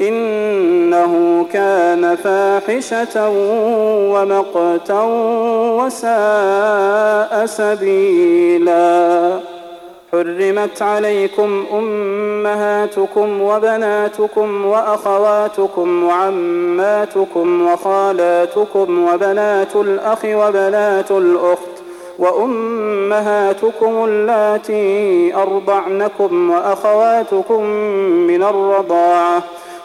إنه كان فاحشة ومقتا وساء سبيلا. حرمت عليكم أمهاتكم وبناتكم وأخواتكم وعماتكم وخالاتكم وبنات الأخ وبنات الأخت وأمهاتكم اللاتي أرضعنكم وأخواتكم من الرضاعة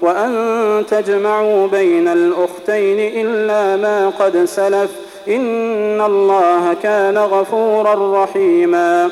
وأن تجمعوا بين الأختين إلا ما قد سلف إن الله كان غفورا رحيما